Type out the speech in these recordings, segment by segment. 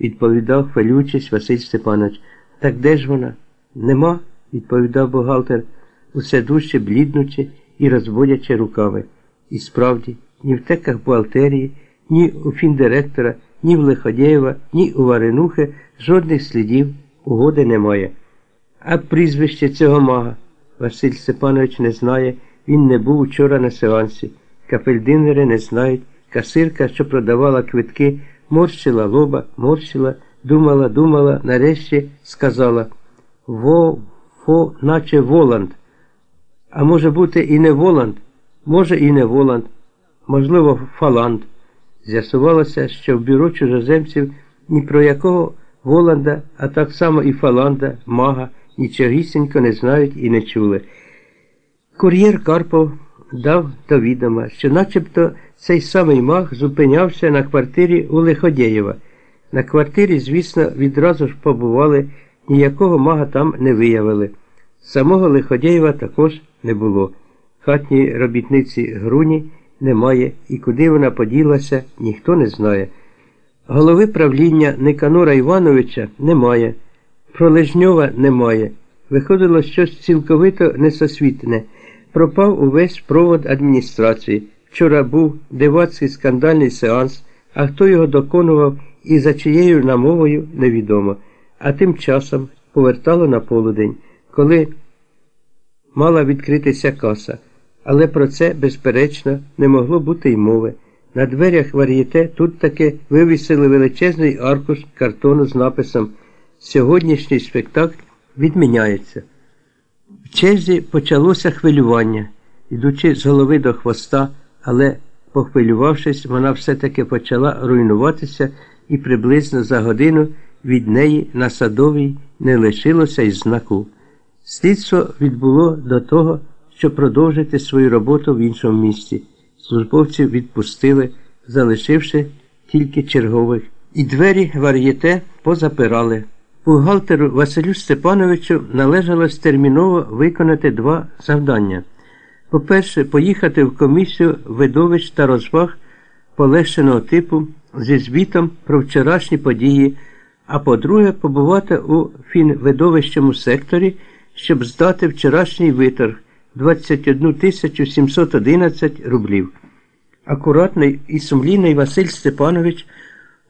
відповідав, хвилюючись Василь Степанович. Так де ж вона? Нема, відповідав бухгалтер, усе дужче бліднучи і розводячи рукави. І справді, ні в теках бухгалтерії, ні у фіндиректора, ні в Лиходєєва, ні у Варенухи жодних слідів угоди немає. А прізвище цього мага Василь Степанович не знає, він не був учора на сеансі. Капельдинери не знають. Касирка, що продавала квитки, морщила лоба, морщила, думала, думала, нарешті сказала Во, фо, наче Воланд. А може бути і не Воланд, може і не Воланд, можливо, Фаланд. З'ясувалося, що в бюро чужоземців ні про якого Воланда, а так само і Фаланда, мага, нічогісінько не знають і не чули. Кур'єр Карпов дав до відома, що начебто цей самий маг зупинявся на квартирі у Лиходєєва. На квартирі, звісно, відразу ж побували, ніякого мага там не виявили. Самого Лиходєєва також не було. Хатньої робітниці Груні немає, і куди вона поділася, ніхто не знає. Голови правління Никанора Івановича немає, Пролежньова немає. Виходило щось цілковито несосвітне. Пропав увесь провод адміністрації. Вчора був дивацький скандальний сеанс, а хто його доконував і за чиєю намовою невідомо. А тим часом повертало на полудень, коли мала відкритися каса. Але про це, безперечно, не могло бути й мови. На дверях вар'єте тут таки вивісили величезний аркуш картону з написом Сьогоднішній спектакль відміняється. В черзі почалося хвилювання, ідучи з голови до хвоста, але, похвилювавшись, вона все-таки почала руйнуватися і приблизно за годину від неї на садовій не лишилося й знаку. Слідство відбуло до того, щоб продовжити свою роботу в іншому місті. Службовців відпустили, залишивши тільки чергових, і двері вар'єте позапирали. Бухгалтеру Василю Степановичу належалось терміново виконати два завдання. По-перше, поїхати в комісію видовищ та розваг полегшеного типу зі звітом про вчорашні події, а по-друге, побувати у фінвидовищому секторі, щоб здати вчорашній виторг 21 711 рублів. Акуратний і сумлінний Василь Степанович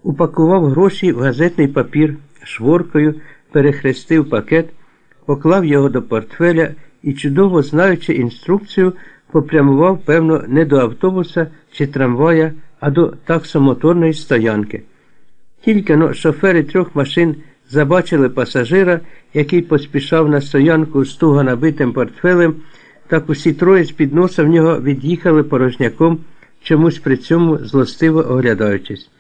упакував гроші в газетний папір шворкою, перехрестив пакет, поклав його до портфеля і, чудово знаючи інструкцію, попрямував, певно, не до автобуса чи трамвая, а до таксомоторної стоянки. Тільки но шофери трьох машин забачили пасажира, який поспішав на стоянку з туго набитим портфелем, так усі троє з під носа в нього від'їхали порожняком, чомусь при цьому злостиво оглядаючись.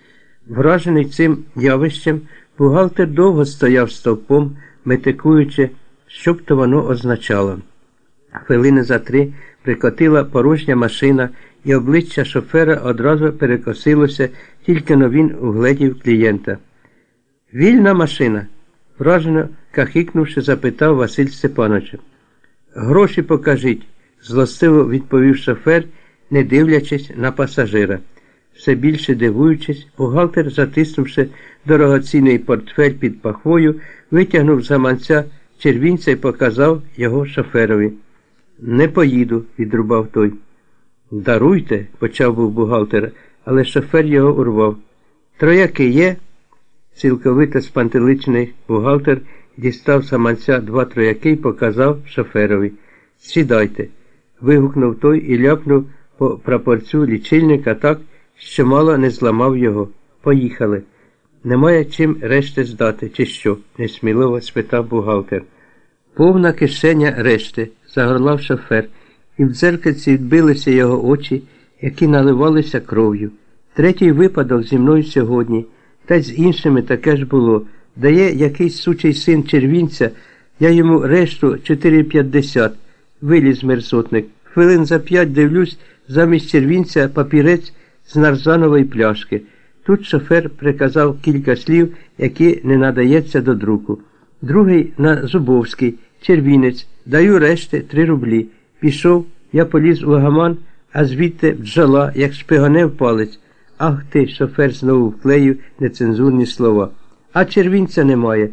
Вражений цим явищем, бухгалтер довго стояв стовпом, метикуючи, що б то воно означало. Хвилини за три прикотила порожня машина, і обличчя шофера одразу перекосилося, тільки но він угледів клієнта. Вільна машина, вражено кахикнувши, запитав Василь Степанович. Гроші покажіть, злостиво відповів шофер, не дивлячись на пасажира. Все більше дивуючись, бухгалтер, затиснувши дорогоцінний портфель під пахвою, витягнув з гаманця червінця і показав його шоферові. Не поїду, відрубав той. Даруйте, почав був бухгалтер, але шофер його урвав. Трояки є? Цілковито спантеличний бухгалтер дістав з гаманця два трояки і показав шоферові. Сідайте. вигукнув той і ляпнув по прапорцю лічильника так, що мало не зламав його. Поїхали. Немає чим решти здати, чи що? несміливо спитав бухгалтер. Повна кишеня решти, загорлав шофер, і в дзеркальці відбилися його очі, які наливалися кров'ю. Третій випадок зі мною сьогодні, та й з іншими таке ж було. Дає якийсь сучий син червінця, я йому решту 4,50, виліз мерзотник. Хвилин за п'ять дивлюсь, замість червінця папірець з нарзанової пляшки. Тут шофер приказав кілька слів, які не надається до друку. Другий на Зубовський, червінець, даю решти три рублі. Пішов, я поліз у гаман, а звідти бджола, як шпигоне в палець. Ах ти, шофер знову вклеїв нецензурні слова. а червінця немає.